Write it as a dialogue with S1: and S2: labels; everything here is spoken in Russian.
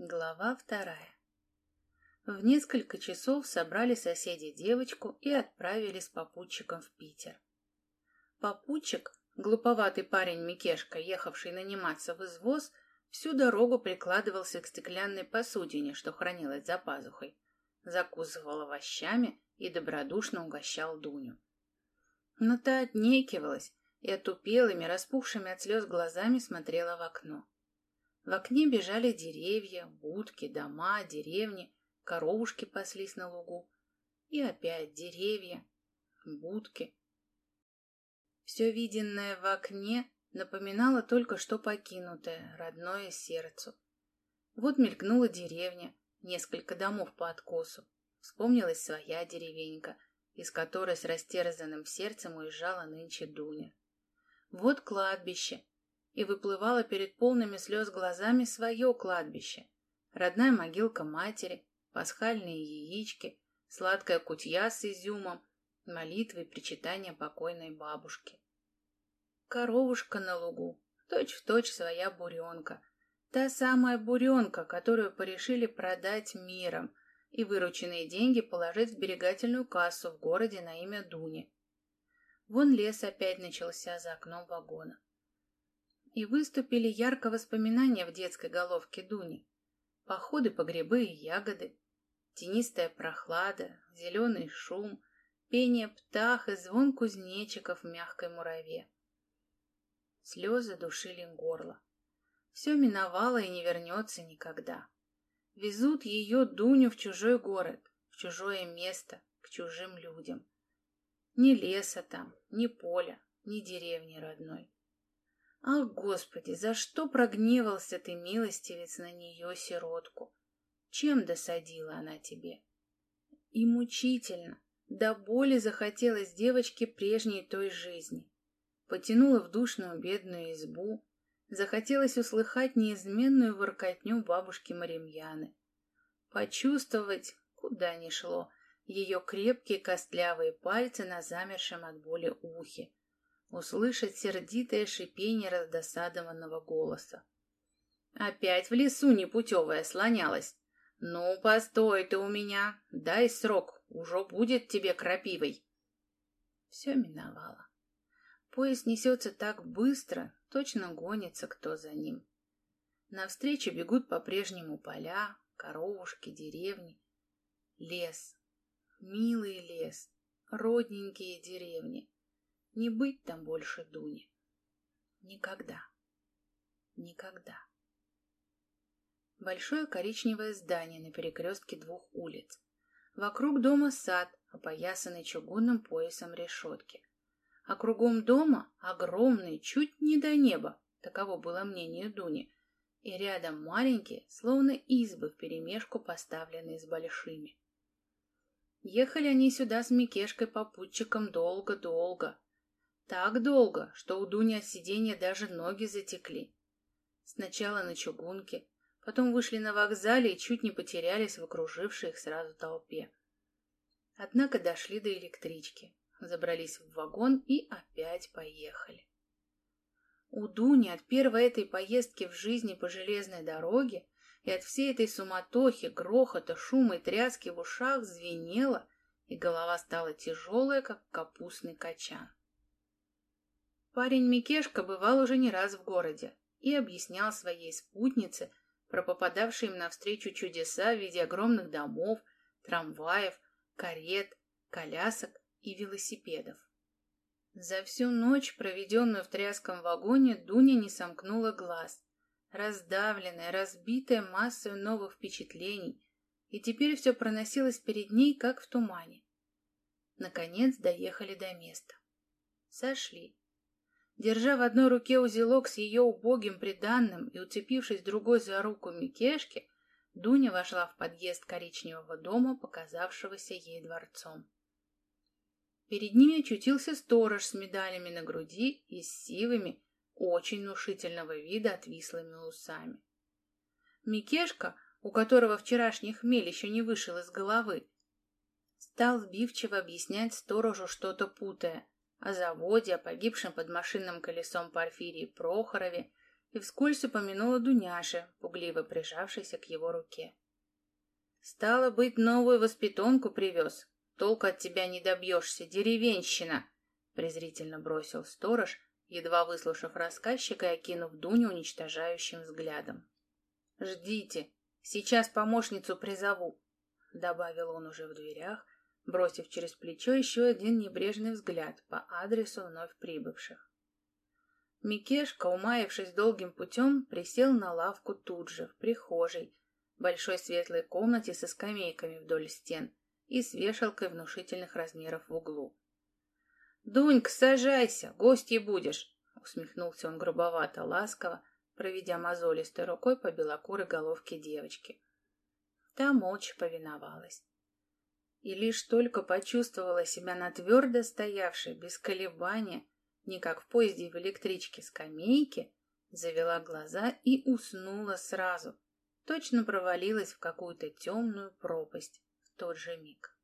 S1: Глава вторая. В несколько часов собрали соседи девочку и отправили с попутчиком в Питер. Попутчик, глуповатый парень Микешка, ехавший наниматься в извоз, всю дорогу прикладывался к стеклянной посудине, что хранилась за пазухой, закусывал овощами и добродушно угощал Дуню. Но та отнекивалась и отупелыми, распухшими от слез глазами смотрела в окно. В окне бежали деревья, будки, дома, деревни, коровушки паслись на лугу. И опять деревья, будки. Все виденное в окне напоминало только что покинутое, родное сердцу. Вот мелькнула деревня, несколько домов по откосу. Вспомнилась своя деревенька, из которой с растерзанным сердцем уезжала нынче Дуня. Вот кладбище, и выплывало перед полными слез глазами свое кладбище. Родная могилка матери, пасхальные яички, сладкая кутья с изюмом, молитвы и причитания покойной бабушки. Коровушка на лугу, точь-в-точь точь своя буренка. Та самая буренка, которую порешили продать миром и вырученные деньги положить в сберегательную кассу в городе на имя Дуни. Вон лес опять начался за окном вагона и выступили ярко воспоминания в детской головке Дуни. Походы по грибы и ягоды, тенистая прохлада, зеленый шум, пение птах и звон кузнечиков в мягкой мураве. Слезы душили горло. Все миновало и не вернется никогда. Везут ее, Дуню, в чужой город, в чужое место, к чужим людям. Ни леса там, ни поля, ни деревни родной. Ах, Господи, за что прогневался ты, милостивец, на нее, сиротку? Чем досадила она тебе? И мучительно, до боли захотелось девочке прежней той жизни. Потянула в душную бедную избу, захотелось услыхать неизменную воркотню бабушки Маримьяны. Почувствовать, куда ни шло, ее крепкие костлявые пальцы на замершем от боли ухе, услышать сердитое шипение раздосадованного голоса. Опять в лесу непутевая слонялась. Ну, постой ты у меня, дай срок, уже будет тебе крапивой. Все миновало. Поезд несется так быстро, точно гонится кто за ним. Навстречу бегут по-прежнему поля, коровушки, деревни. Лес, милый лес, родненькие деревни. Не быть там больше Дуни. Никогда. Никогда. Большое коричневое здание на перекрестке двух улиц. Вокруг дома сад, опоясанный чугунным поясом решетки. А кругом дома огромный, чуть не до неба, таково было мнение Дуни, и рядом маленькие, словно избы вперемешку поставленные с большими. Ехали они сюда с Микешкой-попутчиком долго-долго, так долго, что у Дуни от сиденья даже ноги затекли. Сначала на чугунке, потом вышли на вокзале и чуть не потерялись в окружившей их сразу толпе. Однако дошли до электрички, забрались в вагон и опять поехали. У Дуни от первой этой поездки в жизни по железной дороге и от всей этой суматохи, грохота, шума и тряски в ушах звенело, и голова стала тяжелая, как капустный качан. Парень Микешка бывал уже не раз в городе и объяснял своей спутнице про попадавшие им навстречу чудеса в виде огромных домов, трамваев, карет, колясок и велосипедов. За всю ночь, проведенную в тряском вагоне, Дуня не сомкнула глаз, раздавленная, разбитая массой новых впечатлений, и теперь все проносилось перед ней, как в тумане. Наконец доехали до места. Сошли. Держа в одной руке узелок с ее убогим приданным и уцепившись другой за руку Микешки, Дуня вошла в подъезд коричневого дома, показавшегося ей дворцом. Перед ними очутился сторож с медалями на груди и с сивыми, очень внушительного вида отвислыми усами. Микешка, у которого вчерашний хмель еще не вышел из головы, стал сбивчиво объяснять сторожу что-то путая — о заводе, о погибшем под машинным колесом Порфирии Прохорове и вскользь упомянула Дуняше, пугливо прижавшейся к его руке. «Стало быть, новую воспитонку привез. Толку от тебя не добьешься, деревенщина!» презрительно бросил сторож, едва выслушав рассказчика и окинув Дуню уничтожающим взглядом. «Ждите, сейчас помощницу призову», — добавил он уже в дверях, бросив через плечо еще один небрежный взгляд по адресу вновь прибывших. Микешка, умаявшись долгим путем, присел на лавку тут же, в прихожей, большой светлой комнате со скамейками вдоль стен и с вешалкой внушительных размеров в углу. «Дунька, сажайся, гостьей будешь!» усмехнулся он грубовато, ласково, проведя мозолистой рукой по белокурой головке девочки. Та молча повиновалась. И лишь только почувствовала себя на твердо стоявшей, без колебания, не как в поезде в электричке скамейке, завела глаза и уснула сразу, точно провалилась в какую-то темную пропасть в тот же миг.